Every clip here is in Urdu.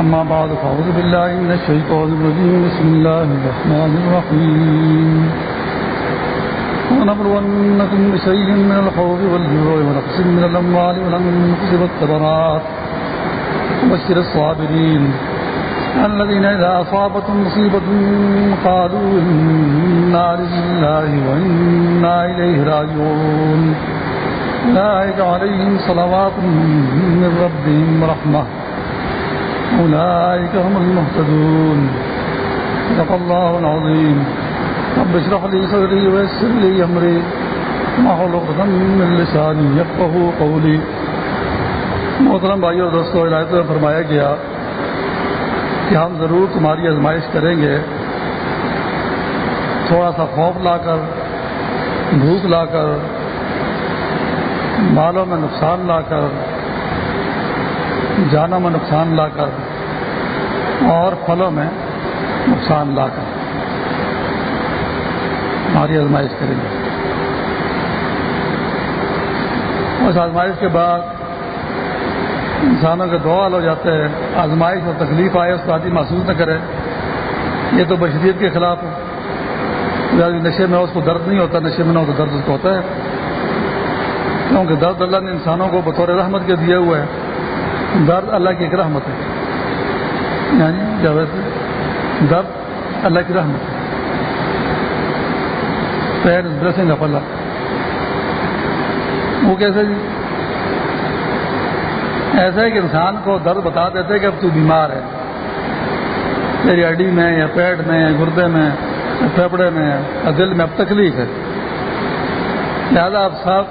أما بعد، فأعوذ بالله من الشيطان الرجيم. بسم الله الرحمن الرحيم. ونبلونكم بشيء من الخوف والجوع ونقص من الأموال والأنفس والثمرات. وبشر الصابرين. الذين إذا أصابتهم مصيبة قالوا إنا لله وإنا إليه راجعون. أولئك عليهم صلوات من ربهم رحمة. أولئك هم المهتدون. صدق الله العظيم. رب اشرح لي صدري ويسر لي أمري. واحلل عقدة من لساني يفقهوا قولي. محترم بھائی اور دوستوں ہدایت میں فرمایا گیا کہ ہم ضرور تمہاری آزمائش کریں گے۔ تھوڑا سا خوف لا کر، بھوک لا کر، مالوں میں نقصان لا کر جانوں میں نقصان لا کر اور پھلوں میں نقصان لا کر ہماری آزمائش کریں گے۔ اس آزمائش کے بعد انسانوں کے دو حال ہو جاتے ہیں۔ آزمائش اور تکلیف آئے، اس کو آدمی محسوس نہ کرے۔ یہ تو بشریت کے خلاف ہے۔ نشے میں اس کو درد نہیں ہوتا، نشے میں نہ ہو تو درد اس کو ہوتا ہے۔ کیونکہ درد اللہ نے انسانوں کو بطور رحمت کے دیے ہوئے ہے۔ درد اللہ کی ایک رحمت ہے۔ یعنی جاوید درد اللہ کی رحمت ہے۔ پیر ڈریسنگ کا پلہ وہ کیسے جی؟ ایسا ہے کہ انسان کو درد بتا دیتے کہ اب تو بیمار ہے۔ تیری ہڈی میں یا پیٹ میں یا گردے میں یا پھیپڑے میں یا دل میں اب تکلیف ہے۔ لہٰذا آپ سب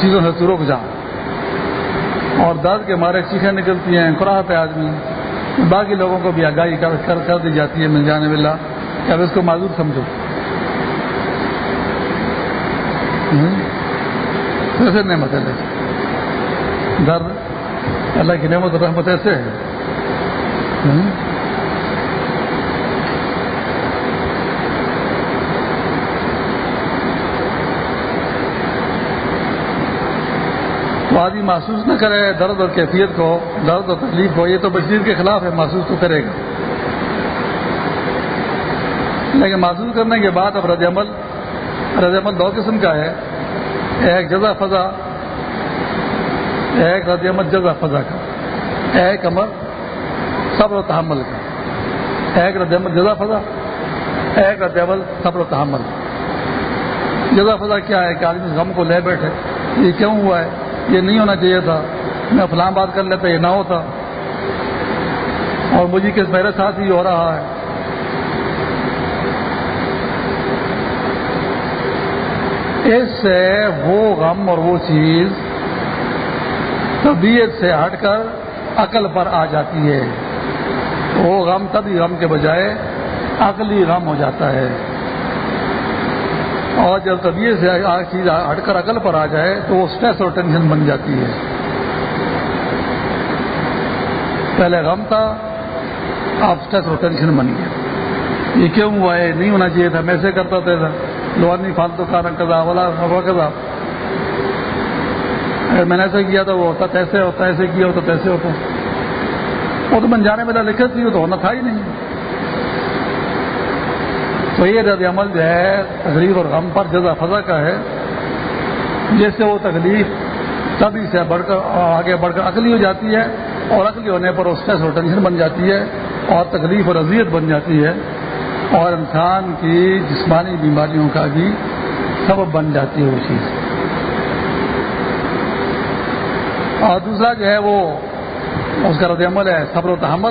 چیزوں سے تو رک جاؤ۔ اور درد کے مارے چیخیں نکلتی ہیں کراہت ہے آدمی۔ باقی لوگوں کو بھی آگاہی کر کر, کر دی جاتی ہے مل جانے والا کہ اب اس کو معذور سمجھو۔ کیسے نعمت ہے۔ درد اللہ کی نعمت رحمت ایسے ہے آدمی محسوس نہ کرے، درد اور کیفیت کو، درد اور تکلیف کو، یہ تو بشیر کے خلاف ہے، محسوس تو کرے گا۔ لیکن محسوس کرنے کے بعد اب رد عمل رد عمل دو قسم کا ہے۔ ایک جزا فضا، ایک رد عمل جزا فضا کا۔ ایک عمل صبر و تحمل کا۔ ایک رد عمل جزا فضا، ایک رد عمل صبر و تحمل۔ جزا فضا کیا ہے کہ آدمی غم کو لے بیٹھے، یہ کیوں ہوا ہے؟ یہ نہیں ہونا چاہیے تھا۔ میں فلاں بات کر لیتا، یہ نہ ہوتا۔ اور مجھے کس میرے ساتھ ہی ہو رہا ہے۔ اس سے وہ غم اور وہ چیز طبیعت سے ہٹ کر عقل پر آ جاتی ہے۔ وہ غم تبھی غم کے بجائے عقلی غم ہو جاتا ہے۔ اور جب طبیعت سے چیز ہٹ کر عقل پر آ جائے تو وہ اسٹریس اور ٹینشن بن جاتی ہے۔ پہلے غم تھا، اب اسٹریس اور ٹینشن بن گیا۔ یہ کیوں ہوا؟ ہے نہیں ہونا چاہیے تھا، میں سے کرتا تھا لوانی فالتو کارن کزا والا کزا اگر میں نے ایسے کیا تو وہ ہوتا، تیسے ہوتا، ایسے کیا ہوتا، تیسے ہوتا۔ وہ تو بن جانے میں لکھت تھی وہ تو ہونا تھا ہی نہیں۔ تو یہ رد عمل جو ہے تکلیف اور غم پر جزا فضا کا ہے۔ جس سے وہ تکلیف تبھی سے بڑھ کر، آگے بڑھ کر عقلی ہو جاتی ہے اور عقلی ہونے پر اسٹریس اور ٹینشن بن جاتی ہے اور تکلیف اور اذیت بن جاتی ہے اور انسان کی جسمانی بیماریوں کا بھی سبب بن جاتی ہے وہ چیز۔ اور دوسرا جو ہے وہ، اس کا رد عمل ہے، صبر و تحمل۔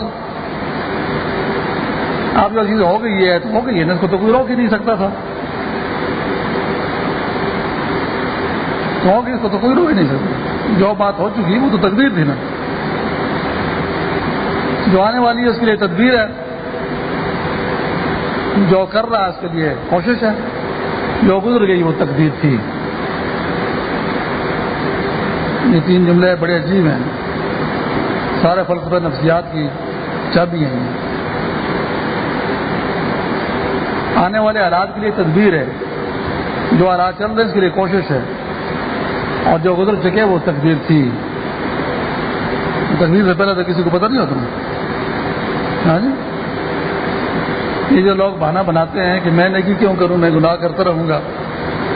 آپ جو چیز ہو گئی ہے، تو ہو گئی ہے نا اس کو تو کوئی روک ہی نہیں سکتا تھا۔ تو ہوگی اس کو تو کوئی روک ہی نہیں سکتا۔ جو بات ہو چکی، وہ تو تقدیر تھی نا۔ جو آنے والی ہے، اس کے لیے تدبیر ہے۔ جو کر رہا ہے، اس کے لیے کوشش ہے۔ جو گزر گئی، وہ تقدیر تھی۔ یہ تین جملے بڑے عجیب ہیں۔ سارے فلسفہ نفسیات کی چابی ہیں۔ آنے والے حالات کے لیے تدبیر ہے، جو حالات چل رہے اس کے لیے کوشش ہے۔ اور جو گزر چکے، وہ تقدیر تھی۔ تقدیر سے پہلے تو کسی کو پتہ نہیں ہوتا ہاں جی؟ یہ جو لوگ بہانا بناتے ہیں کہ میں نہیں کیوں کروں، میں گناہ کرتا رہوں گا۔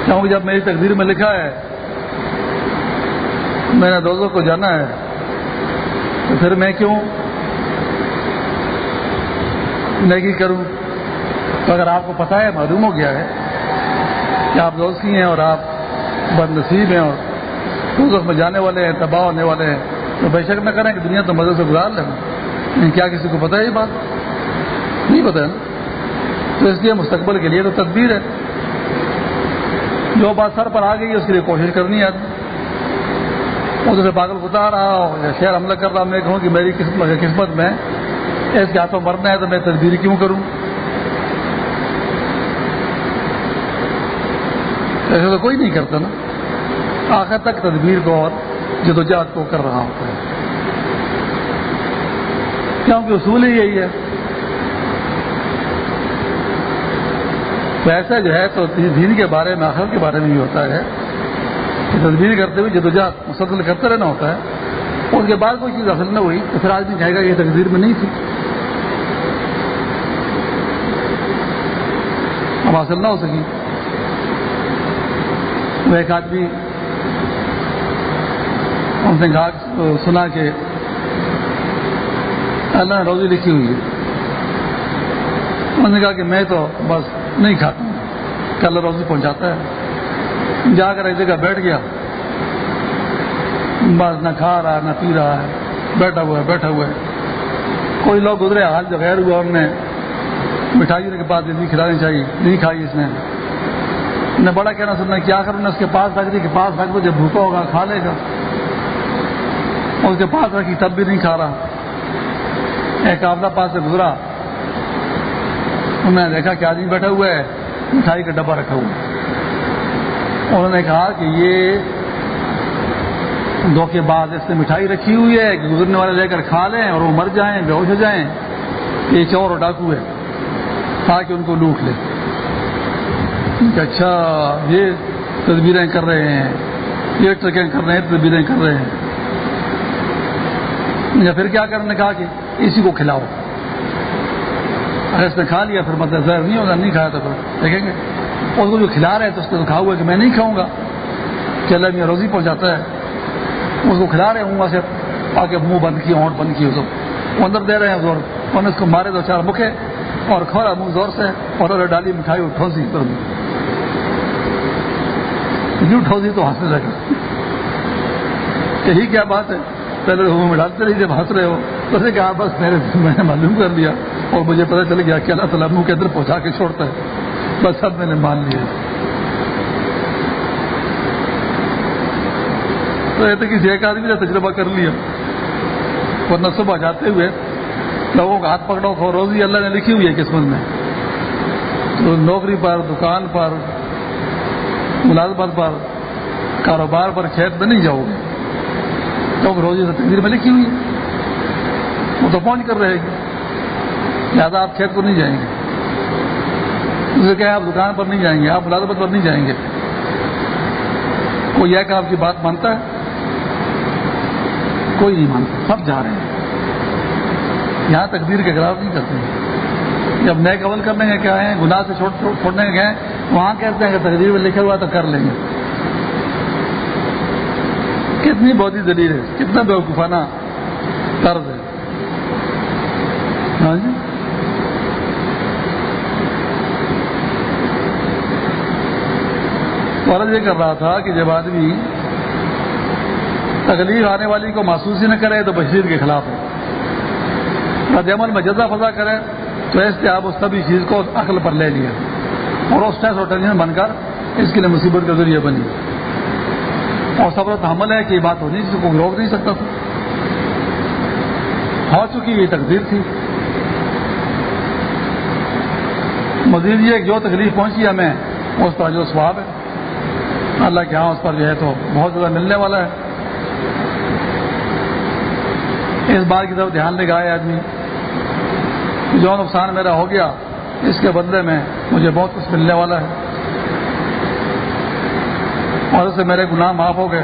کیونکہ جب میری تقدیر میں لکھا ہے، میں نے دوستوں کو جانا ہے، تو پھر میں کیوں نیکی کروں؟ اگر آپ کو پتا ہے، معلوم ہو گیا ہے کہ آپ دوستی ہیں اور آپ بد نصیب ہیں اور دوست میں جانے والے ہیں، تباہ ہونے والے ہیں۔ تو بے شک نہ کریں کہ دنیا تو مزے سے گزار لیں۔ کیا کسی کو پتا ہے یہ بات؟ نہیں پتا ہے نا۔ تو اس لیے مستقبل کے لیے تو تدبیر ہے۔ جو بات سر پر آ گئی اس کے لیے کوشش کرنی ہے۔ اسے پاگل بتا رہا ہو یا شہر حملہ کر رہا میں کہوں کہ میری قسمت قسمت میں اس کے ہاتھوں مرنا ہے تو میں تدبیر کیوں کروں؟ ایسے تو کوئی نہیں کرتا نا۔ آخر تک تدبیر کو اور جدوجہد کو کر رہا ہوتا ہے کیونکہ اصول ہی یہی ہے۔ ویسے جو ہے تو دین کے بارے میں آخر کے بارے میں یہ ہوتا ہے کہ تدبیر کرتے ہوئے جدوجہد مسلسل کرتے رہنا ہوتا ہے، اس کے بعد کوئی چیز حاصل نہ ہوئی تو پھر آدمی کہے گا یہ تقدیر میں نہیں تھی۔ اب حاصل نہ ہو سکی۔ وہ ایک آدمی ان سے کہا سنا کہ اللہ نے روزی لکھی ہوئی ہے۔ انہوں نے کہا کہ میں تو بس نہیں کھاتا ہوں۔ کہ اللہ روزی پہنچاتا ہے۔ جا کر ایک جگہ بیٹھ گیا۔ بس نہ کھا رہا، نہ پی رہا ہے۔ بیٹھا ہوا ہے، بیٹھا ہوا ہے۔ کوئی لوگ گزرے، حال جو غیر ہوا انہوں نے مٹھائی کے پاس نہیں کھلانی چاہیے، نہیں کھائی اس نے۔ نے بڑا کہنا سننا کیا کروں اس کے پاس رکھ دی کہ پاس رکھ دو، جب بھوکا ہوگا کھا لے گا۔ اس کے پاس رکھی، تب بھی نہیں کھا رہا۔ ایک آپدا پاس سے گزرا۔ انہوں نے دیکھا کہ آدمی بیٹھا ہوا ہے، مٹھائی کا ڈبہ رکھا ہوا انہوں نے کہا کہ یہ دو کے بعد اس نے مٹھائی رکھی ہوئی ہے کہ گزرنے والے لے کر کھا لیں اور وہ مر جائیں، بے ہوش ہو جائیں۔ یہ چور اور ڈاکو ہے، تاکہ ان کو لوٹ لے۔ کہ اچھا یہ تصویریں کر رہے ہیں، یہ ٹرکیں کر رہے ہیں تصویریں کر رہے ہیں۔ یا پھر کیا کرنے کہا کہ اسی کو کھلاؤ۔ اگر اس نے کھا لیا پھر مطلب زہر نہیں ہوگا، نہیں کھایا تو پھر دیکھیں گے۔ اس کو جو کھلا رہے تو اس نے کھا ہوا کہ میں نہیں کھاؤں گا۔ کہ اللہ میں روزی پہنچاتا ہے۔ اس کو کھلا رہے ہوں وہاں سے آ کے منہ بند کیا اونٹ بند کی وہ اندر دے رہے ہیں زور۔ اس کو مارے دو چار مکھے اور کھورا منہ زور سے اور ڈالی مٹھائی ٹھوسی ٹھوسی تو ہنسنے لگا یہی کیا بات ہے؟ پہلے منہ میں ڈالتے رہی جب ہنس رہے ہو۔ تو نے کہا، بس میرے میں نے معلوم کر لیا اور مجھے پتہ چل گیا کہ اللہ تعالیٰ منہ کے اندر پہنچا کے چھوڑتا ہے۔ بس سب میں نے مان لیا۔ تو یہ تو کسی ایک آدمی نے تجربہ کر لیا۔ ورنہ صبح جاتے ہوئے لوگوں کا ہاتھ پکڑو کھو روزی اللہ نے لکھی ہوئی ہے قسمت میں۔ تو نوکری پر، دکان پر ملازمت پر کاروبار پر کھیت میں نہیں جاؤ۔ گے تو روزی سے تقدیر میں لکھی ہوئی وہ تو پہنچ کر رہے گی۔ لہٰذا آپ کھیت پر نہیں جائیں گے۔ اسے کہ آپ دکان پر نہیں جائیں گے، آپ ملازمت پر نہیں جائیں گے۔ کوئی یہ کہ آپ کی بات مانتا ہے، کوئی نہیں مانتا۔ سب جا رہے ہیں۔ یہاں تقدیر کے خلاف نہیں کرتے۔ ہیں جب نئے قبل کرنے کے کیا ہیں، گناہ سے چھوڑنے کے گئے وہاں کہتے ہیں کہ تقدیر میں لکھا ہوا تو کر لیں گے۔ کتنی بہت ہی دلیل ہے۔ کتنا بیوقوفانہ طرز ہے۔ ہاں جی۔ فرض یہ کر رہا تھا کہ جب آدمی تکلیف آنے والی کو محسوس ہی نہ کرے تو بشیر کے خلاف ہے رد عمل میں جزا فضا کرے تو ایسے آپ اس سبھی چیز کو عقل پر لے لیا۔ اور اس اور ٹینشن بن کر اس کے لیے مصیبت کا ذریعہ بنی۔ اور صبر حمل ہے کہ یہ بات ہونی جس کو روک نہیں سکتا۔ تھا ہو چکی یہ تقدیر تھی۔ مزید یہ جو تکلیف پہنچی ہمیں، اس پر جو سواب ہے۔ اللہ کے ہاں اس پر جو ہے تو بہت زیادہ ملنے والا ہے۔ اس بات کی طرف دھیان لگائے آدمی۔ جو نقصان میرا ہو گیا اس کے بدلے میں مجھے بہت کچھ ملنے والا ہے۔ اور اس سے میرے گناہ معاف ہو گئے۔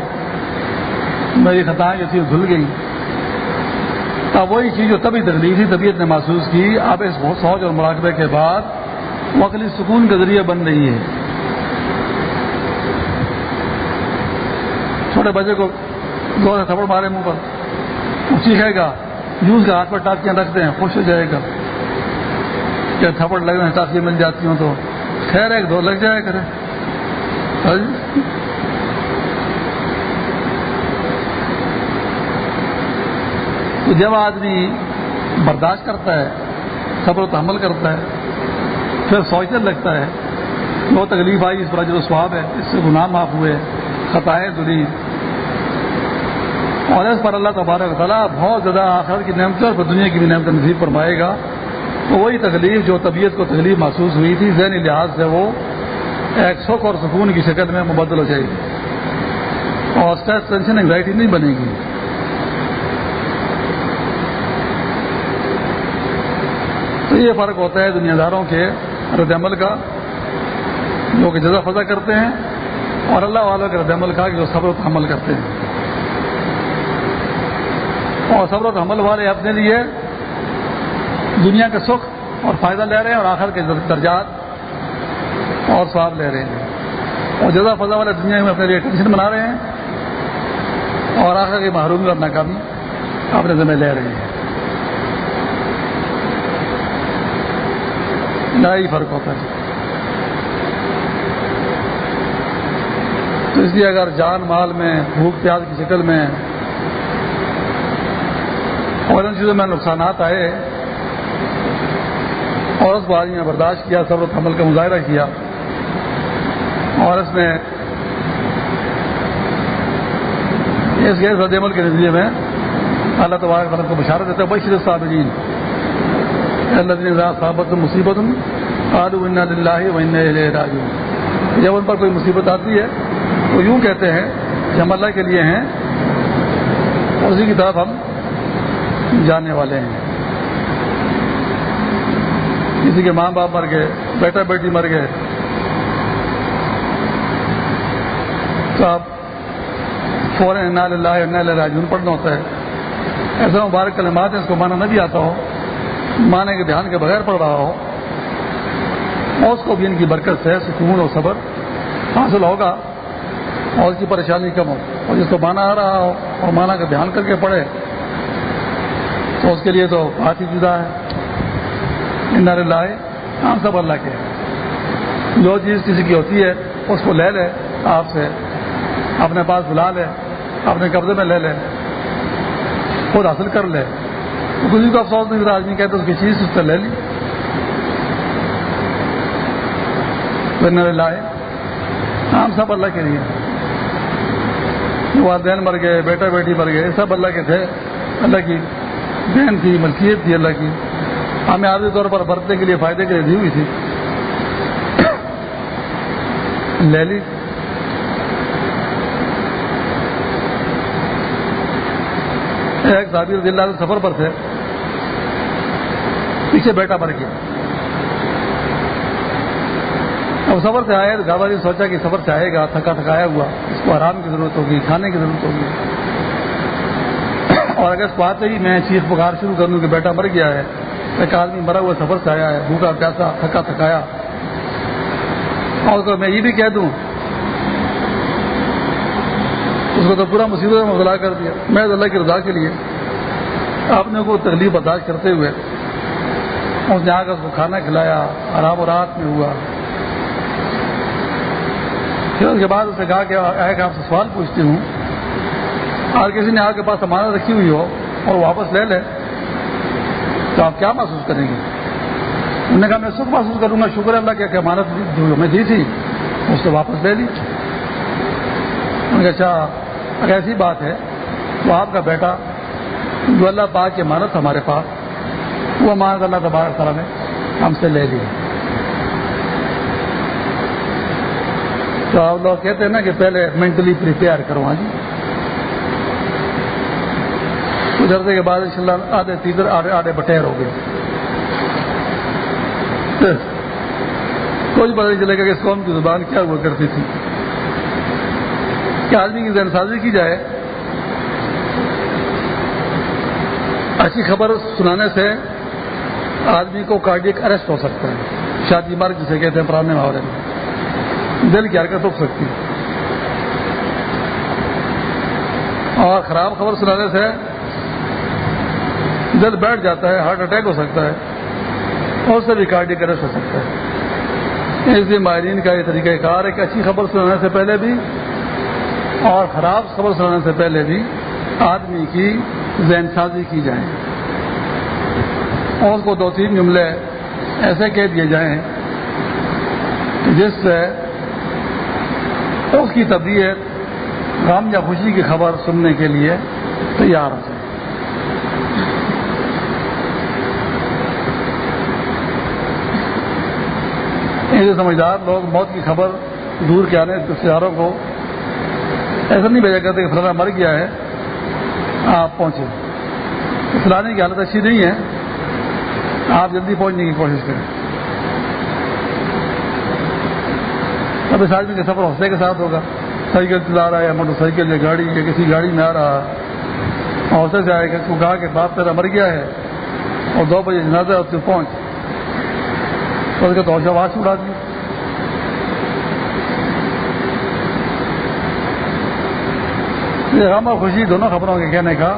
میری خطائیں جو تھی دھل گئی تب وہی چیز جو تبھی تکلیفی طبیعت نے محسوس کی۔ اب اس سوچ اور مراقبے کے بعد وہ اکلی سکون کے ذریعے بن رہی ہے۔ چھوٹے بچے کو دو سے تھپڑ مارے منہ پر۔ وہ سیکھے گا یوز کا ہاتھ پر ٹاکیاں رکھتے ہیں، خوش ہو جائے گا۔ کہ تھپڑ لگ رہے مل جاتی ہوں تو۔ خیر ایک دو لگ جائے کرے جی؟ تو جب آدمی برداشت کرتا ہے، صبر و تحمل کرتا ہے، پھر سوچنے لگتا ہے وہ تکلیف آئی، اس پر جو سواب ہے، اس سے گناہ معاف ہوئے، خطائیں دلی۔ اور اس پر اللہ تبارک تعالیٰ بہت زیادہ آخر کی نعمتیں اور دنیا کی بھی نعمت نصیب فرمائے گا۔ وہی تکلیف جو طبیعت کو تکلیف محسوس ہوئی تھی، ذہنی لحاظ سے وہ ایک سکھ اور سکون کی شکل میں مبدل ہو جائے گی۔ اور اسٹریس ٹینشن انگزائٹی نہیں بنے گی۔ تو یہ فرق ہوتا ہے دنیا داروں کے رد عمل کا، جو کہ جزا فضا کرتے ہیں اور اللہ والوں کے رد عمل کا جو صبر و حمل کرتے ہیں۔ اور صبر و حمل والے اپنے لیے دنیا کے سکھ اور فائدہ لے رہے ہیں اور آخر کے درجات اور سواب لے رہے ہیں۔ اور جزا فضا والے دنیا میں اپنے لیے ٹینشن بنا رہے ہیں اور آخر کی محرومی اور ناکامی اپنے ذمہ لے رہے ہیں۔ ہی فرق ہوتا ہے۔ تو اس لیے اگر جان مال میں، بھوک پیاز کی شکل میں اور ان چیزوں میں نقصانات آئے اور اس باری میں برداشت کیا، صبر و حمل کا مظاہرہ کیا اور اس میں اس غیر رد عمل کے نتیجے میں اللہ تبارک تعالیٰ کو بشارت دیتا ہے بشر صابرین صابت مصیبت آلو راجو جب ان پر کوئی مصیبت آتی ہے تو یوں کہتے ہیں کہ ہم اللہ کے لیے ہیں اسی کی طرف ہم جانے والے ہیں۔ کسی کے ماں باپ مر گئے، بیٹا بیٹی مر گئے۔ تو آپ فوراً اللہ راجون پڑھنا ہوتا ہے۔ ایسا مبارک کلمات ہے اس کو مانا نہ بھی آتا ہو۔ مانے کے دھیان کے بغیر پڑھ رہا ہو۔ اور اس کو بھی ان کی برکت سے سکون اور صبر۔ حاصل ہوگا۔ اور اس کی پریشانی کم ہو۔ اور جس کو مانا آ رہا ہو اور مانا کا دھیان کر کے پڑھے، تو اس کے لیے تو بات ہی جدا ہے۔ ان لائے ہاں سب اللہ کے جو چیز کسی کی ہوتی ہے، اس کو لے لے، آپ سے اپنے پاس بلا لے، اپنے قبضے میں لے لے، خود حاصل کر لے۔ کسی کو افسوس نہیں آدمی کہتے اس کی چیز اس سے لے لی۔ لائے۔ ہم سب اللہ کے لیے۔ والدین مر گئے، بیٹا بیٹی مر گئے سب اللہ کے تھے۔ اللہ کی بہن تھی، ملکیت تھی اللہ کی۔ ہمیں عادی طور پر برتنے کے لیے فائدے کے لیے دی ہوئی تھی۔ لے لی۔ ایک رضی اللہ سفر پر تھے۔ پیچھے بیٹا مر گیا اب سفر سے آئے گھر والے سوچا کہ سفر سے آئے گا، تھکا تھکایا ہوا۔ اس کو آرام کی ضرورت ہوگی، کھانے کی ضرورت ہوگی۔ اور اگر اس کو آتے ہی میں چیخ پکار شروع کر دوں کہ بیٹا مر گیا ہے۔ ایک آدمی مرا ہوا سفر سے آیا ہے بھوکا پیاسا تھکا تھکایا۔ اور تو میں یہ بھی کہہ دوں، اس کو تو پورا مصیبت میں مبتلا کر دیا۔ میں اللہ کی رضا کے لیے آپ نے کو تکلیف برداشت کرتے ہوئے اس نے آ کر اس کو کھانا کھلایا، آرام و رات میں ہوا۔ پھر اس کے بعد اسے کہا کہ کہ آپ سے سوال پوچھتی ہوں، اور کسی نے آپ کے پاس امانت رکھی ہوئی ہو اور واپس لے لے تو آپ کیا محسوس کریں گے؟ انہوں نے کہا، میں سکھ محسوس کروں گا، شکر اللہ کیا کہ امانت جو ہمیں دی تھی، اس کو واپس لے لی۔ اچھا اگر ایسی بات ہے تو آپ کا بیٹا جو اللہ پاک کی امانت ہمارے پاس، وہ امانت اللہ تبارک تعالیٰ نے ہم سے لے لی تو آپ لوگ کہتے ہیں نا کہ پہلے مینٹلی پریپیئر کرو ہاں جی۔ کچھ عرصے کے بعد ان شاء اللہ آدھے تیزر آدھے آدھے بٹیر ہو گئے۔ کچھ پتہ نہیں چلے گا کہ اس قوم کی زبان کیا ہوا کرتی تھی۔ کہ آدمی کی ذہن سازی کی جائے؟ اچھی خبر سنانے سے آدمی کو کارڈیک ارسٹ ہو سکتا ہے۔ شادی مارگ جسے کہتے ہیں، پرانے محاورے میں۔ دل کی حرکت رک سکتی ہے۔ اور خراب خبر سنانے سے دل بیٹھ جاتا ہے، ہارٹ اٹیک ہو سکتا ہے، اور سے بھی کارڈیک ارسٹ ہو سکتا ہے۔ اس لیے ماہرین کا یہ طریقہ کار ہے کہ اچھی خبر سنانے سے پہلے بھی اور خراب خبر سنانے سے پہلے بھی آدمی کی ذہن سازی کی جائے۔ اور اس کو دو تین جملے ایسے کہہ دیے جائیں جس سے اس کی طبیعت غم یا خوشی کی خبر سننے کے لیے تیار ہو جائے۔ ایسے سمجھدار لوگ موت کی خبر دور کے آنے سیاروں کو۔ ایسا نہیں بھیجا کرتے کہ فلانا مر گیا ہے، آپ پہنچے۔ فلانے کی حالت اچھی نہیں ہے۔ آپ جلدی پہنچنے کی کوشش کریں۔ اب اس آدمی کا سفر حوصلے کے ساتھ ہوگا۔ سائیکل چلا رہا ہے، یا موٹر سائیکل یا گاڑی یا کسی گاڑی میں آ رہا۔ حوصلے سے آئے گا کہا کہ باپ تیرا مر گیا ہے اور دو بجے جنازہ اس سے پہنچ۔ اس کا تو آواز اڑا دی غم اور خوشی دونوں خبروں کے کہنے کا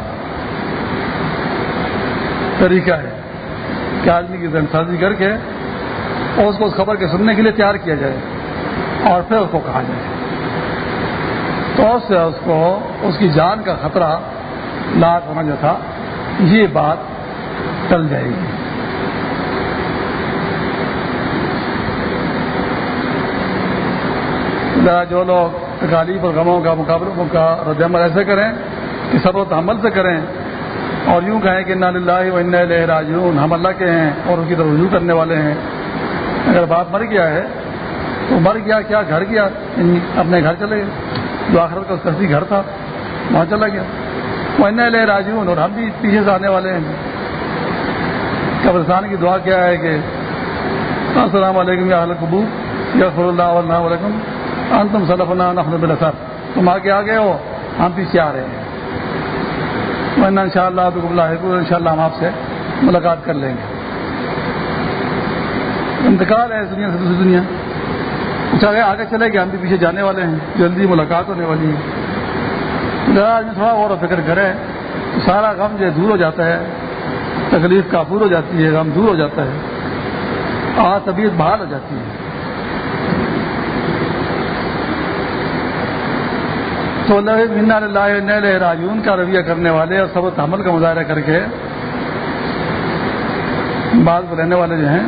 طریقہ ہے کہ آدمی کی سازی کر کے اور اس کو اس خبر کے سننے کے لیے تیار کیا جائے اور پھر اس کو کہا جائے۔ تو اس سے اس کو اس کی جان کا خطرہ لاکھ ہونا جو تھا، یہ بات ٹل جائے گی۔ جو لوگ تکالیف اور غموں کا مقابلہ کا رد عمل ایسے کریں کہ سب و تحمل سے کریں اور یوں کہیں کہ نال اللہ و اللہ راجون ہم اللہ کے ہیں اور ان کی طرف رجوع کرنے والے ہیں۔ اگر باپ مر گیا ہے تو مر گیا، کیا گھر گیا؟ یعنی اپنے گھر چلے گئے۔ جو آخرت کا کسی گھر تھا، وہاں چلا گیا۔ وہ ان اللہ راجون اور ہم بھی پیچھے سے آنے والے ہیں۔ قبرستان کی دعا کیا ہے کہ السلام علیکم یا قبو یا صلی اللہ علیہ وسلم انتم صلفنا نحن بالاثر تم آگے آ گئے ہو، ہم پیچھے آ رہے ہیں۔ ان شاء اللہ ان شاء اللہ ہم آپ سے ملاقات کر لیں گے۔ انتقال ہے اس دنیا سے دوسری دنیا۔ کچھ آگے چلے گئے، ہم بھی پیچھے جانے والے ہیں۔ جلدی ملاقات ہونے والی ہے۔ آدمی تھوڑا غور و فکر کرے تو سارا غم جو دور ہو جاتا ہے۔ تکلیف کافور ہو جاتی ہے، غم دور ہو جاتا ہے۔ آ، طبیعت بحال ہو جاتی ہے۔ تو اللہ اللہ راجون کا رویہ کرنے والے اور سب حمل کا مظاہرہ کر کے بعض رہنے والے جو ہیں،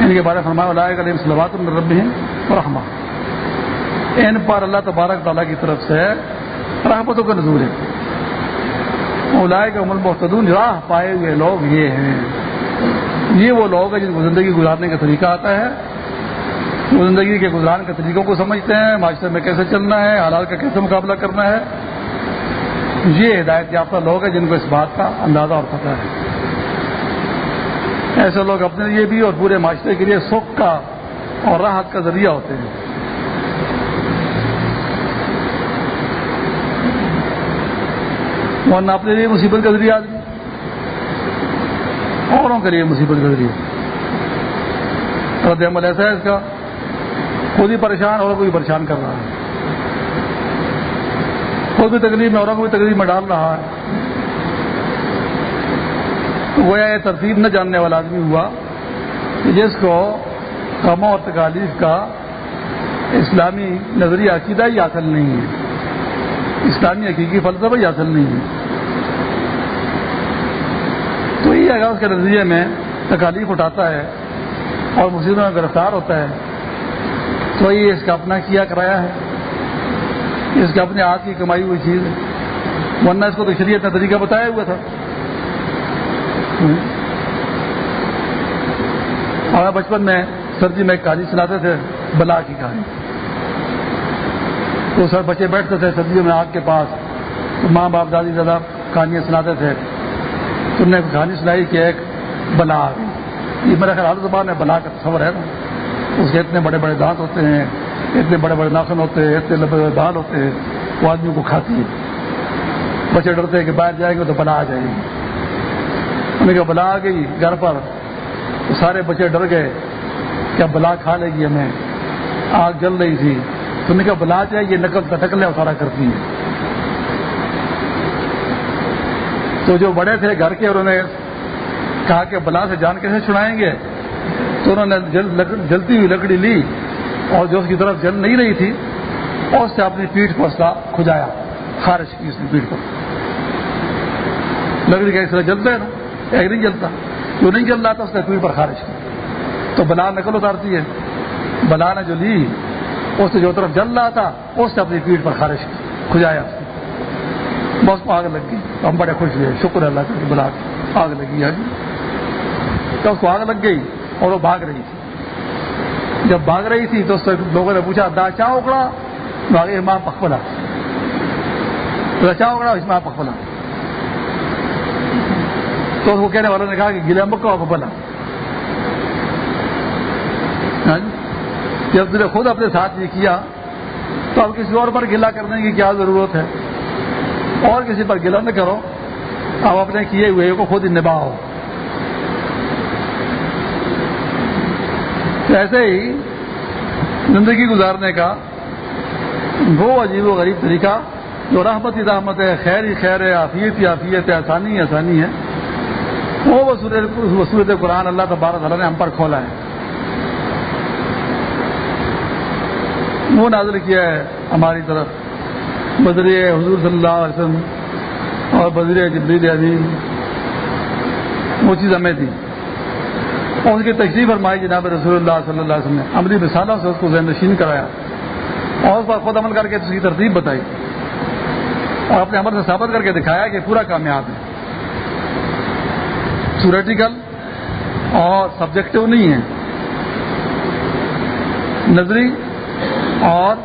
ان کے بارے فرمایا علیہ علیہ سلوات رب ہیں رحمہ. ان پر اللہ تبارک تعالیٰ کی طرف سے رحمتوں کا نظور ہے۔ اولائے کا عمل محتدون راہ پائے ہوئے لوگ یہ ہیں۔ یہ وہ لوگ ہیں جن کو زندگی گزارنے کا طریقہ آتا ہے۔ وہ زندگی کے گزران کے طریقوں کو سمجھتے ہیں، معاشرے میں کیسے چلنا ہے، حالات کا کیسے مقابلہ کرنا ہے۔ یہ ہدایت یافتہ لوگ ہیں جن کو اس بات کا اندازہ اور پتہ ہے۔ ایسے لوگ اپنے لیے بھی اور پورے معاشرے کے لیے سکھ کا اور راحت کا ذریعہ ہوتے ہیں۔ ورنہ اپنے لیے مصیبت کا ذریعہ آدمی۔ اوروں کے لیے مصیبت کا ذریعہ۔ رد عمل ایسا ہے اس کا خود ہی پریشان اور کوئی پریشان کر رہا ہے۔ خود بھی تکلیف میں اوروں کو بھی تکلیف میں ڈال رہا ہے۔ وہ یہ ترتیب نہ جاننے والا آدمی ہوا کہ جس کو کموں اور تکالیف کا اسلامی نظریہ عقیدہ ہی حاصل نہیں ہے۔ اسلامی حقیقی فلسفہ ہی حاصل نہیں ہے۔ تو یہ اگر اس کے نظریے میں تکالیف اٹھاتا ہے اور مصیبت میں گرفتار ہوتا ہے۔ تو یہ اس کا اپنا کیا کرایا ہے؟ اس کے اپنے ہاتھ کی کمائی ہوئی چیز ہے۔ ورنہ اس کو تو شریعت نے طریقہ بتایا ہوا تھا۔ ہمیں بچپن میں سردی جی میں ایک کہانی سناتے تھے، بلا کی کہانی۔ تو سر بچے بیٹھتے تھے سردیوں جی میں آگ کے پاس۔ ماں باپ دادی دادا کہانیاں سناتے تھے۔ تو انہوں نے کہانی سنائی کہ ایک بلا۔ آ گئی یہ میرا خیال زبان ہے بلا کا تصور ہے نا۔ اس کے اتنے بڑے بڑے دانت ہوتے ہیں، اتنے بڑے بڑے ناخن ہوتے ہیں، اتنے لمبے بڑے دال ہوتے ہیں، وہ آدمی کو کھاتی ہے بچے ڈرتے ہیں کہ باہر جائیں گے تو بلا آ جائے گی انہیں کہا، بلا آ گئی، گھر پر۔ تو سارے بچے ڈر گئے، کیا بلا کھا لے گی ہمیں؟ آگ جل رہی تھی۔ تو نے کہا، بلا جائے، یہ نقل نقل اتارا کرتی ہے تو جو بڑے تھے گھر کے، انہوں نے کہا کہ بلا سے جان کیسے چھڑائیں گے؟ تو انہوں نے جلتی ہوئی لکڑی لی اور جو اس کی طرف جل نہیں رہی تھی، اور اس سے اپنی پیٹھ کو اسلح کھجایا۔ خارش کی اس کی پیٹھ کو لکڑی کا ایک طرح جلتا ہے نا، ایک نہیں جلتا۔ جو نہیں جل رہا تھا، اس نے پیٹ پر خارش کی۔ تو بلا نقل اتارتی ہے۔ بلا نے جو لی، اس سے جو طرف جل رہا تھا، اس سے اپنی پیٹ پر خارش کی، کھجایا بس کو آگ لگ گئی۔ ہم بڑے خوش ہوئے۔ شکر اللہ کا بلا آگ لگی ہے۔ تو اس کو آگ لگ گئی۔ اور وہ بھاگ رہی تھی۔ جب بھاگ رہی تھی تو لوگوں نے پوچھا، دا چا اکڑا؟ آگے ماں پکلا چا اکڑا اس ماں تو وہ کہنے والوں نے کہا کہ گلا مکا بلا جب تم نے خود اپنے ساتھ یہ کیا، تو اب کسی اور پر گلا کرنے کی کیا ضرورت ہے؟ اور کسی پر گلا نہ کرو اب اپنے کیے ہوئے کو خود نباؤ ایسے ہی زندگی گزارنے کا وہ عجیب و غریب طریقہ جو رحمت ہی رحمت ہے، خیر ہی خیر ہے آفیت ہی آفیت ہے، آسانی ہی آسانی ہے، وہ وصورت قرآن اللہ تبارک تعالیٰ نے ہم پر کھولا ہے۔ وہ نازل کیا ہے ہماری طرف۔ بدری حضور صلی اللہ علیہ وسلم اور بدری جبریل عظیم وہ چیز ہمیں تھی اور اس کی تشریف فرمائی، جناب رسول اللہ صلی اللہ علیہ وسلم نے عملی مثالوں سے اس کو ذہن نشین کرایا۔ اور اس پر خود عمل کر کے اس کی ترتیب بتائی۔ اور اپنے عمل سے ثابت کر کے دکھایا کہ پورا کامیاب ہے۔ تھوریٹیکل اور سبجیکٹو نہیں ہے۔ نظری اور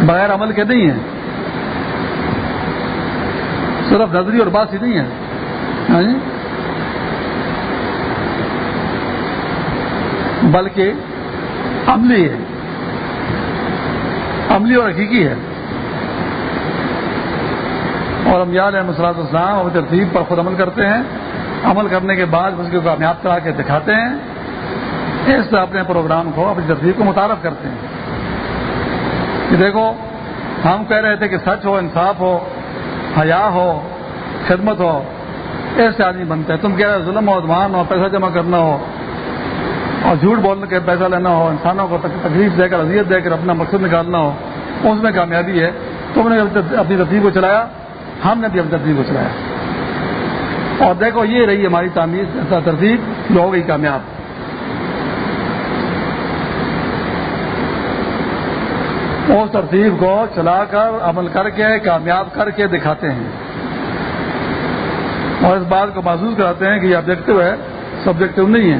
بغیر عمل کے نہیں ہے۔ صرف نظری اور بات ہی نہیں ہے۔ ہاں جی؟ بلکہ عملی ہے۔ عملی اور حقیقی ہے۔ اور ہم یاد ہے مسلاط اسلام اور ترتیب پر خود عمل کرتے ہیں۔ عمل کرنے کے بعد اس کو کامیاب کرا کے دکھاتے ہیں۔ اس سے اپنے پروگرام کو، اپنی ترتیب کو متعارف کرتے ہیں۔ کہ دیکھو، ہم کہہ رہے تھے کہ سچ ہو، انصاف ہو، حیا ہو، خدمت ہو۔ ایسے آدمی بنتے ہیں۔ تم کہہ رہے ظلم ہو ادمان ہو پیسہ جمع کرنا ہو اور جھوٹ بولنے کے پیسہ لینا ہو، انسانوں کو تکلیف دے کر، اذیت دے کر اپنا مقصد نکالنا ہو، اس میں کامیابی ہے۔ تم نے اپنی تصدیق کو چلایا، ہم نے بھی اپنی تصدیق کو چلایا۔ اور دیکھو، یہ رہی ہماری تعمیر ترتیب جو ہو گئی کامیاب۔ اس ترتیب کو چلا کر، عمل کر کے، کامیاب کر کے دکھاتے ہیں۔ اور اس بات کو محسوس کراتے ہیں کہ یہ آبجیکٹو ہے سبجیکٹو نہیں ہے۔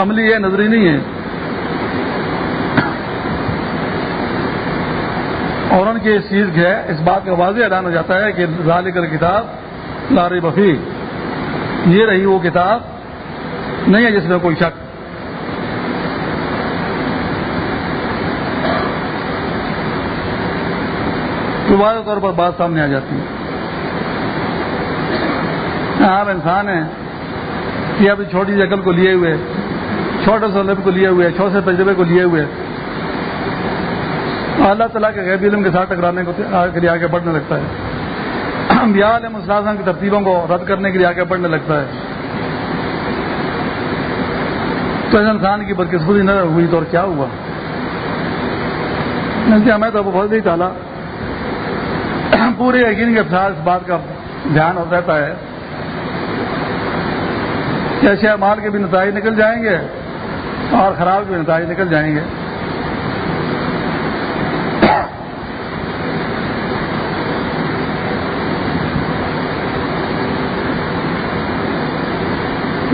عملی ہے، نظری نہیں ہے۔ اور ان کی اس چیز ہے اس بات کا واضح اعلان ہو جاتا ہے کہ ظال کر کتاب لاری بفی یہ رہی وہ کتاب نہیں ہے جس میں کوئی شک۔ تو واضح طور پر بات سامنے آ جاتی ہے۔ آپ انسان ہیں۔ کہ ابھی چھوٹی سی عقل کو لیے ہوئے، چھوٹے سے لب کو لیے ہوئے، چھوٹے سے تجربے کو لیے ہوئے۔ اللہ تعالیٰ کے غیب علم کے ساتھ ٹکرانے کے لیے آگے بڑھنے لگتا ہے۔ انبیاء علیہ مسلم کی ترتیبوں کو رد کرنے کے لیے آگے بڑھنے لگتا ہے۔ تو اس انسان کی بدقسمتی نہ ہوئی تو اور کیا ہوا؟ ہمیں تو بہت ہی ڈالا پورے یقین کے ساتھ اس بات کا دھیان رہتا ہے۔ کہ اچھے مال کے بھی نتائج نکل جائیں گے اور خراب کے بھی نتائج نکل جائیں گے۔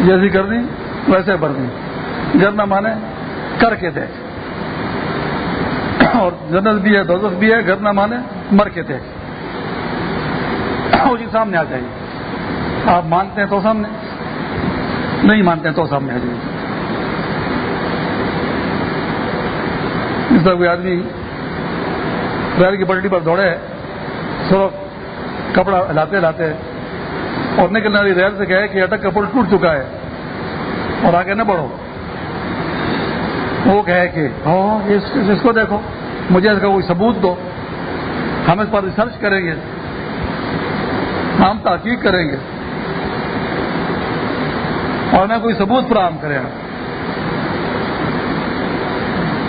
جیسی کرنی ویسے بھرنی گر نہ مانے، کر کے دیکھ۔ اور جنت بھی ہے، دوزخ بھی ہے، گھر نہ مانے، مر کے دیکھ۔ جی سامنے آ جائیے۔ آپ مانتے ہیں تو سامنے۔ نہیں مانتے تو سامنے آ جائیے اس طرح کوئی آدمی ریل کی پٹڑی پر دوڑے سڑک کپڑا ہلاتے ہلاتے اور نکلنے والی ریل سے کہے کہ اٹک کا پل ٹوٹ چکا ہے اور آگے نہ بڑھو۔ وہ کہے کہ ہاں اس کو دیکھو، مجھے اس کا کوئی ثبوت دو۔ ہم اس پر ریسرچ کریں گے، ہم تحقیق کریں گے۔ اور میں کوئی ثبوت فراہم کرے گا۔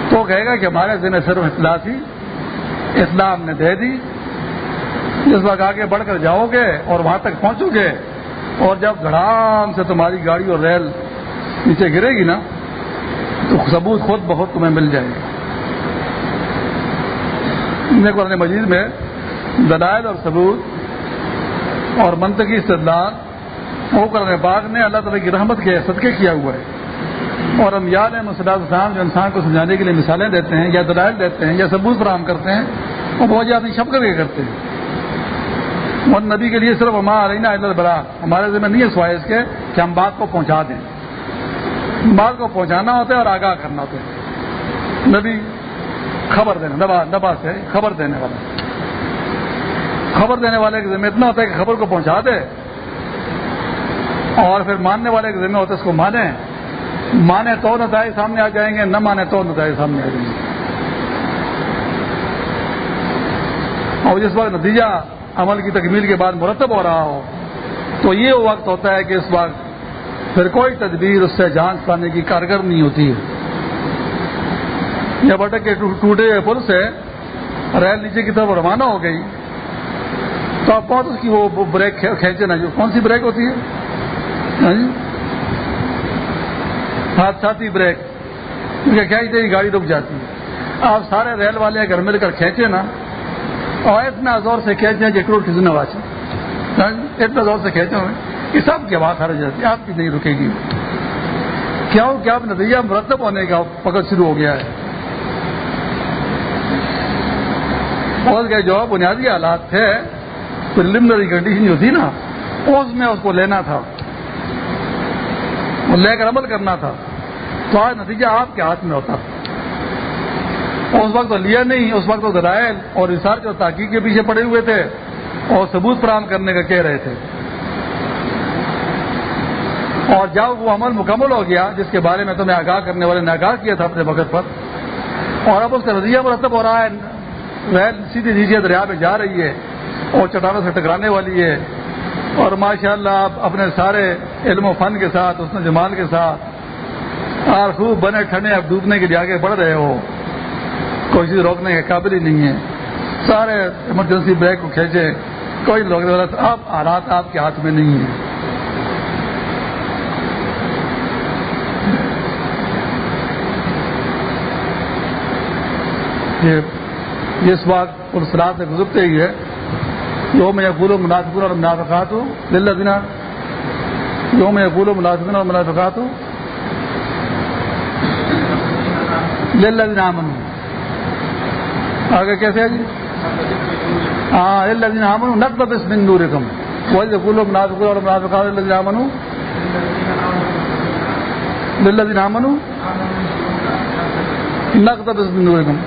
تو کہے گا کہ ہمارے ذمہ صرف اطلاع تھی اسلام نے دے دی۔ جس وقت آگے بڑھ کر جاؤ گے اور وہاں تک پہنچو گے۔ اور جب گڑام سے تمہاری گاڑی اور ریل نیچے گرے گی نا، تو ثبوت خود بہت تمہیں مل جائے گا قرآن مجید میں دلائل اور ثبوت اور منطقی استدلال وہ قرآن باغ نے اللہ تعالیٰ کی رحمت کے صدقے کیا ہوا ہے۔ اور ہم یاد ہیں مسلح السلام جو انسان کو سمجھانے کے لیے مثالیں دیتے ہیں یا دلائل دیتے ہیں یا ثبوت فراہم کرتے ہیں، وہ بہت زیادہ شب کر کے کرتے ہیں۔ اور نبی کے لیے صرف ہمارا علینا بڑا ہمارے ذمہ نہیں ہے سوائے اس کے کہ ہم بات کو پہنچا دیں۔ بات کو پہنچانا ہوتا ہے اور آگاہ کرنا ہوتا ہے۔ نبی، خبر دینا، نبا نبا سے خبر دینے والا۔ خبر دینے والے کے ذمہ اتنا ہوتا ہے کہ خبر کو پہنچا دے۔ اور پھر ماننے والے کے ذمہ ہوتا ہے اس کو مانے مانے تو نتائج سامنے آ جائیں گے، نہ مانے تو نتائج سامنے آ جائیں گے۔ اور جس وقت نتیجہ عمل کی تکمیل کے بعد مرتب ہو رہا ہو، تو یہ وقت ہوتا ہے کہ اس وقت پھر کوئی تدبیر اس سے جانچ پانے کی کارگر نہیں ہوتی۔ ہے یا بٹک کے ٹوٹے ہوئے پل سے ریل نیچے کی طرف روانہ ہو گئی۔ تو آپ بہت اس کی وہ بریک کھینچے نا جو کون سی بریک ہوتی ہے؟ ہاں جی؟ بریک۔ کھینچتے ہی گاڑی رک جاتی ہے۔ آپ سارے ریل والے اگر مل کر کھینچے نا، اور اتنا زور سے کھینچے کہ جی کروڑ کسی نواز ہاں جی، اتنا زور سے کھینچے ہوئے۔ یہ سب کی آواز ہر جاتی ہے آپ کی نہیں رکے گی۔ کیا ہو، کیا نتیجہ مرتب ہونے کا پکڑ شروع ہو گیا ہے۔ اور کے جو بنیادی حالات تھے پرلیمنری کنڈیشن جو تھی نا، اس میں اس کو لینا تھا۔ وہ لے کر عمل کرنا تھا۔ تو آج نتیجہ آپ کے ہاتھ میں ہوتا۔ اس وقت تو لیا نہیں، اس وقت تو دلائل اور ریسرچ اور تحقیق کے پیچھے پڑے ہوئے تھے اور ثبوت فراہم کرنے کا کہہ رہے تھے۔ اور جب وہ عمل مکمل ہو گیا، جس کے بارے میں تمہیں آگاہ کرنے والے نے آگاہ کیا تھا اپنے وقت پر، اور اب اس کا نتیجہ مرتب ہو رہا ہے۔ ریل سیدھی نیچے دریا میں جا رہی ہے اور چٹانوں سے ٹکرانے والی ہے۔ اور ماشاء اللہ آپ اپنے سارے علم و فن کے ساتھ اس نے جمال کے ساتھ اور خوب بنے ٹھنڈے اب ڈوبنے کے لیے آگے بڑھ رہے ہو۔ کوئی چیز روکنے کے قابل ہی نہیں ہے۔ سارے ایمرجنسی بریک کو کھینچے، کوئی روکنے والا۔ اب حالات آپ کے ہاتھ میں نہیں ہیں۔ جس بات پرسرات سے گزرتے ہی ہے جو میں پھولوں مناسب اور منافقات ہوں دل دینا جو میں پھولوں مناسب اور منافقات ہوں لل دینا امن آگے کیسے ہے جی؟ ہاں اللہ دین امن نقد بس بندو رقم وہی پھولوں مناسب اور منافقات اللہ دین امن دل دینا امن نقد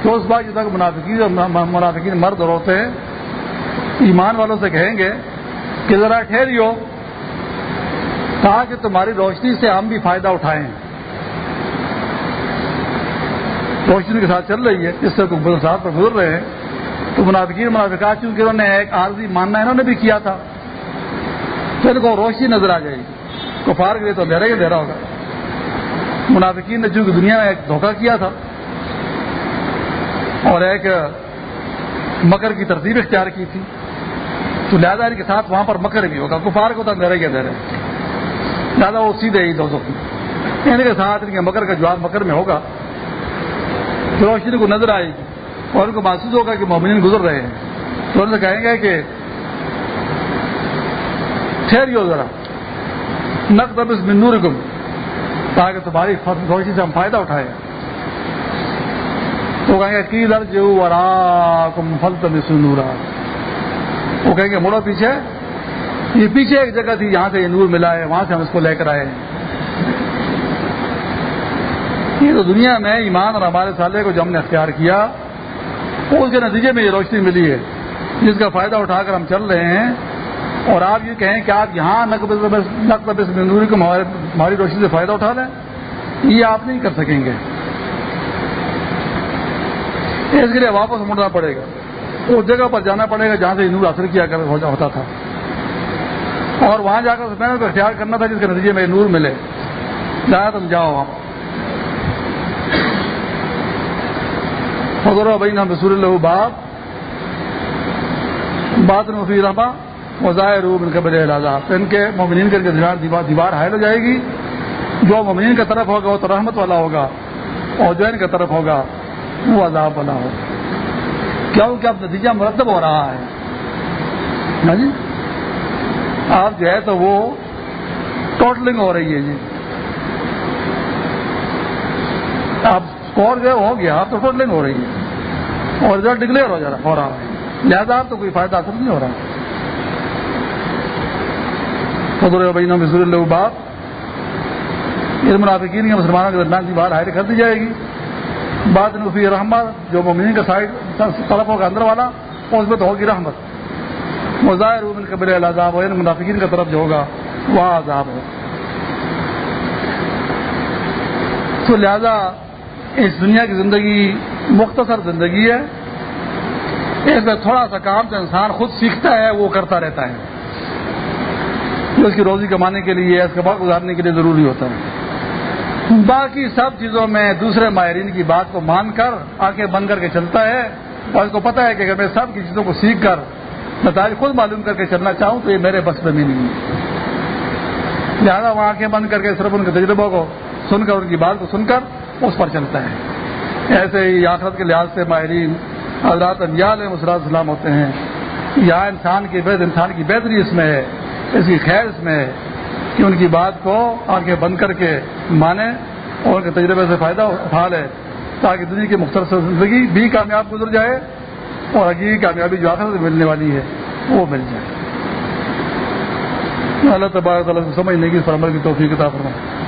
تو اس بات تک منافقین منافقین مرد اور ہوتے ہیں ایمان والوں سے کہیں گے کہ ذرا ٹھہری ہو کہا کہ تمہاری روشنی سے ہم بھی فائدہ اٹھائیں۔ روشنی کے ساتھ چل رہی ہے جس سے تم ساتھ پر گزر رہے ہیں۔ تو منافقین، منافقات چونکہ انہوں نے ایک عارضی ماننا انہوں نے بھی کیا تھا۔ تو ان کو روشنی نظر آ جائے گی۔ کفار کے لیے تو اندھیرا ہی اندھیرا ہوگا۔ منافقین نے چونکہ دنیا میں ایک دھوکہ کیا تھا، اور ایک مکر کی ترتیب اختیار کی تھی۔ تو لہٰذا ان کے ساتھ وہاں پر مکر بھی ہوگا کفار کو تو اندھیرا ہی اندھیرا لہٰذا وہ سیدھے ہی دو ان یعنی کے ساتھ ان کے مکر کا جواب مکر میں ہوگا۔ تو روشنی کو نظر آئے گی اور ان کو محسوس ہوگا کہ مومنین گزر رہے ہیں۔ تو ان سے کہیں گے کہ ٹھہری ہو ذرا۔ نقد اس بنور گم تاکہ تمہاری روشنی سے ہم فائدہ اٹھائیں۔ تو کہیں گے کی در جو ورا کم فل تم نورا۔ وہ کہیں گے مڑو پیچھے۔ یہ پیچھے ایک جگہ تھی یہاں سے یہ نور ملا ہے، وہاں سے ہم اس کو لے کر آئے یہ تو دنیا میں ایمان اور ہمارے سالے کو جو ہم نے اختیار کیا اس کے نتیجے میں یہ روشنی ملی ہے۔ جس کا فائدہ اٹھا کر ہم چل رہے ہیں۔ اور آپ یہ کہیں کہ آپ یہاں نقب نوری کو ہماری روشنی سے فائدہ اٹھا لیں، یہ آپ نہیں کر سکیں گے۔ اس کے لیے واپس مڑنا پڑے گا۔ اس جگہ پر جانا پڑے گا جہاں سے نور حاصل کیا کر ہوتا تھا۔ اور وہاں جا کر محنت کا اختیار کرنا تھا جس کے نتیجے میں نور ملے۔ جایا تم جاؤ وہاں فضر بھائی نام رسول اللہ باپ بات مفی رحما مظاہر روب ان کے بڑے علاج ان کے مومنین کے دیوار دیوار حائل ہو جائے گی۔ جو مومنین کی طرف ہوگا وہ تو رحمت والا ہوگا اور جو ان کی طرف ہوگا وہ عذاب والا ہوگا۔ کیونکہ اب نتیجہ مرتب ہو رہا ہے۔ ہاں جی؟ آپ جو ہے تو وہ ٹوٹلنگ ہو رہی ہے جی۔ آپ اسکور جو ہو گیا تو ٹوٹلنگ ہو رہی ہے۔ اور رزلٹ ڈکلیئر ہو جا رہا ہو رہا ہے۔ لہٰذا آپ تو کوئی فائدہ حاصل نہیں ہو رہا۔ خدر بھائی نام ضرور لوگ بات۔ علم منافقین کے مسلمانوں کے درمیان کی بات حائر کر دی جائے گی۔ بات نفی رحمت جو ممین کا سائڈ طرف ہوگا اندر والا، اور اس میں تو ہوگی رحمت۔ مظاہر روبن قبل الزاب ہو یعنی منافقین کا طرف جو ہوگا وہ عذاب ہو۔ تو لہذا، اس دنیا کی زندگی مختصر زندگی ہے۔ اس میں تھوڑا سا کام تو انسان خود سیکھتا ہے، وہ کرتا رہتا ہے۔ جو اس کی روزی کمانے کے لیے، اس کا وقت گزارنے کے لیے ضروری ہوتا ہے۔ باقی سب چیزوں میں دوسرے ماہرین کی بات کو مان کر آنکھیں بند کر کے چلتا ہے۔ اور اس کو پتا ہے کہ اگر میں سب کی چیزوں کو سیکھ کر نتائج خود معلوم کر کے چلنا چاہوں تو یہ میرے بس میں نہیں ہے۔ لہٰذا وہ آنکھیں بند کر کے صرف ان کے تجربوں کو سن کر، ان کی بات کو سن کر اس پر چلتا ہے۔ ایسے ہی آخرت کے لحاظ سے ماہرین، حضرات علیہ مسرات اسلام ہوتے ہیں۔ یہاں انسان کی بہت انسان کی بہتری اس میں ہے، اس کی خیر اس میں ہے کہ ان کی بات کو آنکھیں بند کر کے مانے اور ان کے تجربے سے فائدہ اٹھا لے۔ تاکہ دنیا کی مختصر زندگی بھی کامیاب گزر جائے اور حقیقی کامیابی جو آخر سے ملنے والی ہے، وہ مل جائے۔ اللہ تبارک تعالیٰ کو سمجھنے کی عمل کی توفیق کتاب فرمائے۔